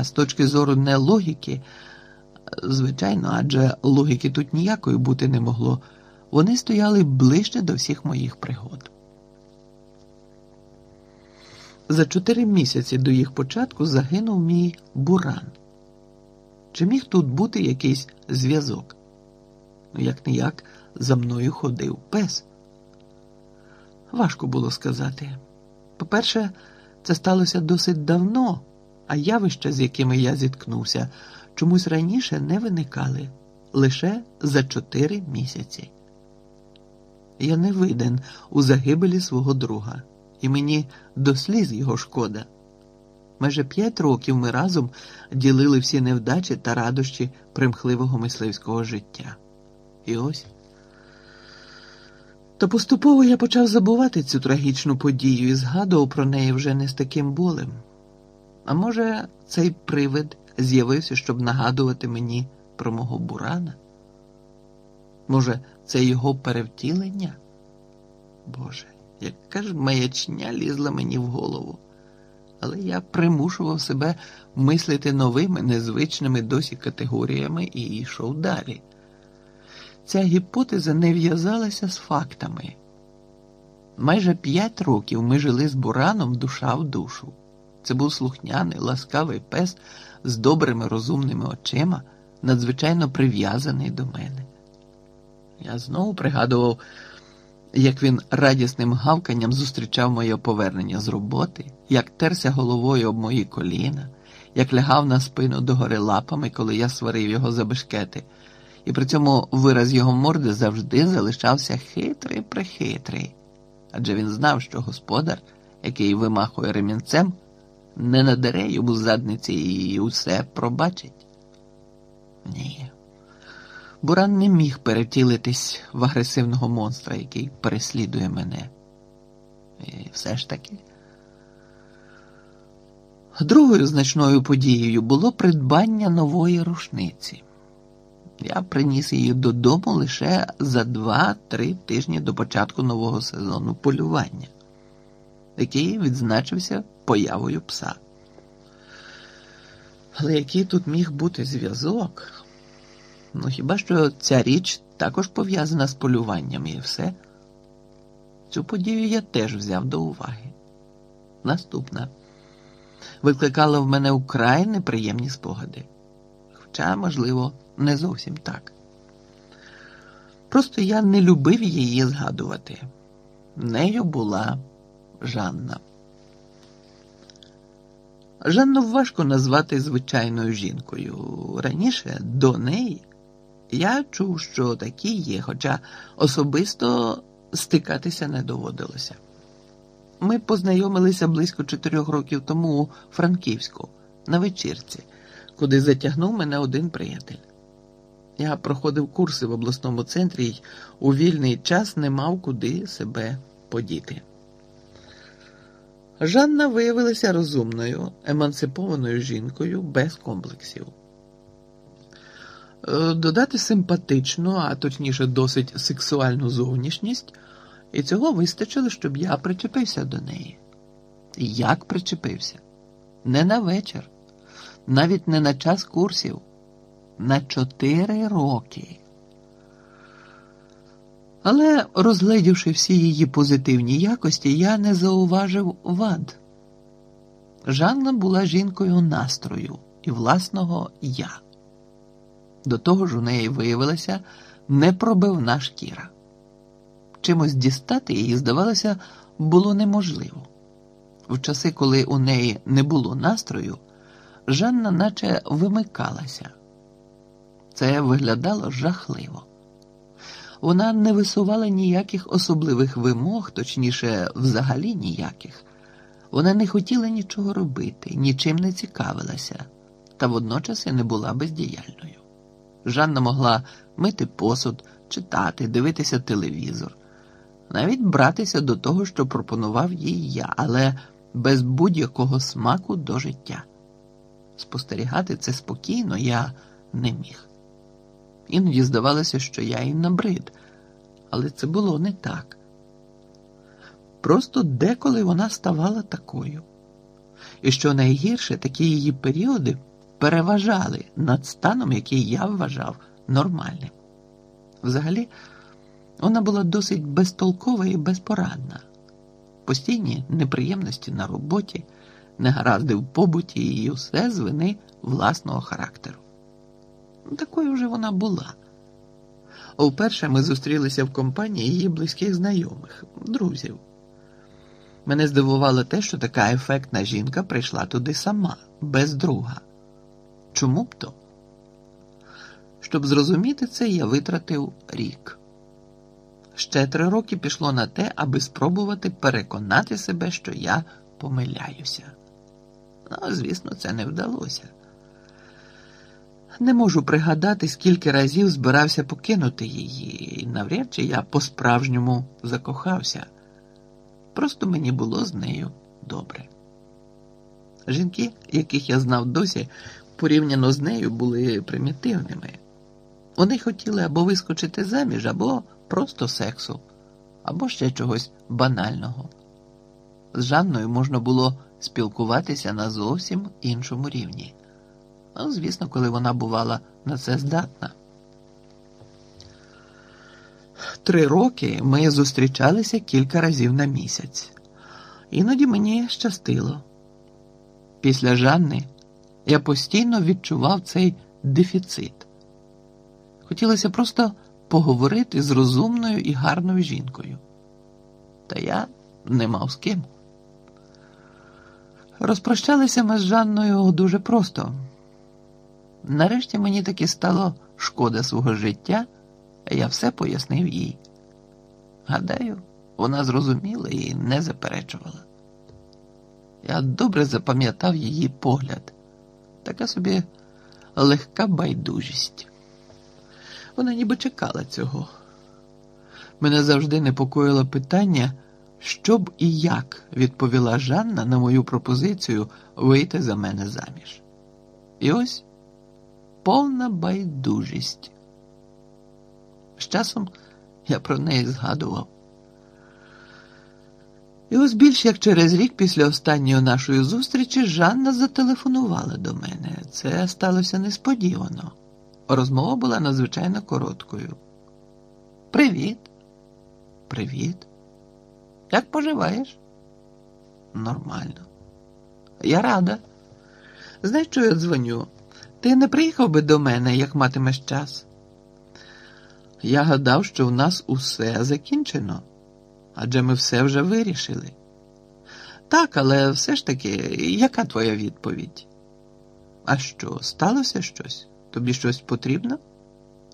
А з точки зору не логіки, звичайно, адже логіки тут ніякої бути не могло, вони стояли ближче до всіх моїх пригод. За чотири місяці до їх початку загинув мій буран. Чи міг тут бути якийсь зв'язок? Ну, як не як, за мною ходив пес. Важко було сказати. По-перше, це сталося досить давно, а явища, з якими я зіткнувся, чомусь раніше не виникали лише за чотири місяці. Я не виден у загибелі свого друга, і мені до сліз його шкода. Майже п'ять років ми разом ділили всі невдачі та радощі примхливого мисливського життя. І ось. Та поступово я почав забувати цю трагічну подію і згадував про неї вже не з таким болем. А може, цей привид з'явився, щоб нагадувати мені про мого бурана? Може, це його перевтілення? Боже, яка ж маячня лізла мені в голову. Але я примушував себе мислити новими, незвичними досі категоріями і йшов далі. Ця гіпотеза не в'язалася з фактами. Майже п'ять років ми жили з Бураном душа в душу. Це був слухняний, ласкавий пес з добрими розумними очима, надзвичайно прив'язаний до мене. Я знову пригадував, як він радісним гавканням зустрічав моє повернення з роботи, як терся головою об мої коліна, як лягав на спину догори лапами, коли я сварив його за бешкети, і при цьому вираз його морди завжди залишався хитрий прихитрий, адже він знав, що господар, який вимахує ремінцем, не надере йому задниці і усе пробачить. Ні. Буран не міг перевтілитись в агресивного монстра, який переслідує мене. І все ж таки. Другою значною подією було придбання нової рушниці. Я приніс її додому лише за два-три тижні до початку нового сезону полювання, який відзначився появою пса. Але який тут міг бути зв'язок? Ну, хіба що ця річ також пов'язана з полюванням і все? Цю подію я теж взяв до уваги. Наступна викликала в мене украй неприємні спогади. Хоча, можливо, не зовсім так. Просто я не любив її згадувати. Нею була Жанна. Жанну важко назвати звичайною жінкою. Раніше до неї я чув, що такі є, хоча особисто стикатися не доводилося. Ми познайомилися близько чотирьох років тому у Франківську на вечірці, куди затягнув мене один приятель. Я проходив курси в обласному центрі і у вільний час не мав куди себе подіти. Жанна виявилася розумною, емансипованою жінкою без комплексів. Е, додати симпатичну, а точніше, досить сексуальну зовнішність, і цього вистачило, щоб я причепився до неї. Як причепився? Не на вечір, навіть не на час курсів, на чотири роки. Але, розглядівши всі її позитивні якості, я не зауважив вад. Жанна була жінкою настрою і власного я. До того ж у неї виявилася непробивна шкіра. Чимось дістати її, здавалося, було неможливо. В часи, коли у неї не було настрою, Жанна наче вимикалася. Це виглядало жахливо. Вона не висувала ніяких особливих вимог, точніше, взагалі ніяких. Вона не хотіла нічого робити, нічим не цікавилася, та водночас і не була бездіяльною. Жанна могла мити посуд, читати, дивитися телевізор, навіть братися до того, що пропонував їй я, але без будь-якого смаку до життя. Спостерігати це спокійно я не міг. Іноді здавалося, що я і набрид, але це було не так. Просто деколи вона ставала такою. І що найгірше, такі її періоди переважали над станом, який я вважав нормальним. Взагалі, вона була досить безтолкова і безпорадна. Постійні неприємності на роботі, негаразди в побуті і усе з вини власного характеру. Такою вже вона була. Вперше ми зустрілися в компанії її близьких знайомих, друзів. Мене здивувало те, що така ефектна жінка прийшла туди сама, без друга. Чому б то? Щоб зрозуміти це, я витратив рік. Ще три роки пішло на те, аби спробувати переконати себе, що я помиляюся. Ну, звісно, це не вдалося. Не можу пригадати, скільки разів збирався покинути її, і навряд чи я по-справжньому закохався. Просто мені було з нею добре. Жінки, яких я знав досі, порівняно з нею, були примітивними. Вони хотіли або вискочити заміж, або просто сексу, або ще чогось банального. З Жанною можна було спілкуватися на зовсім іншому рівні. Ну, звісно, коли вона бувала на це здатна. Три роки ми зустрічалися кілька разів на місяць. Іноді мені щастило. Після Жанни я постійно відчував цей дефіцит. Хотілося просто поговорити з розумною і гарною жінкою. Та я не мав з ким. Розпрощалися ми з Жанною дуже просто. Нарешті мені таки стало шкода свого життя, а я все пояснив їй. Гадаю, вона зрозуміла і не заперечувала. Я добре запам'ятав її погляд, така собі легка байдужість. Вона ніби чекала цього. Мене завжди непокоїло питання, що б і як відповіла Жанна на мою пропозицію вийти за мене заміж. І ось повна байдужість. З часом я про неї згадував. І ось більш як через рік після останньої нашої зустрічі Жанна зателефонувала до мене. Це сталося несподівано. Розмова була надзвичайно короткою. Привіт. Привіт. Як поживаєш? Нормально. Я рада. Знаєш, що я дзвоню? Ти не приїхав би до мене, як матимеш час? Я гадав, що в нас усе закінчено, адже ми все вже вирішили. Так, але все ж таки, яка твоя відповідь? А що, сталося щось? Тобі щось потрібно?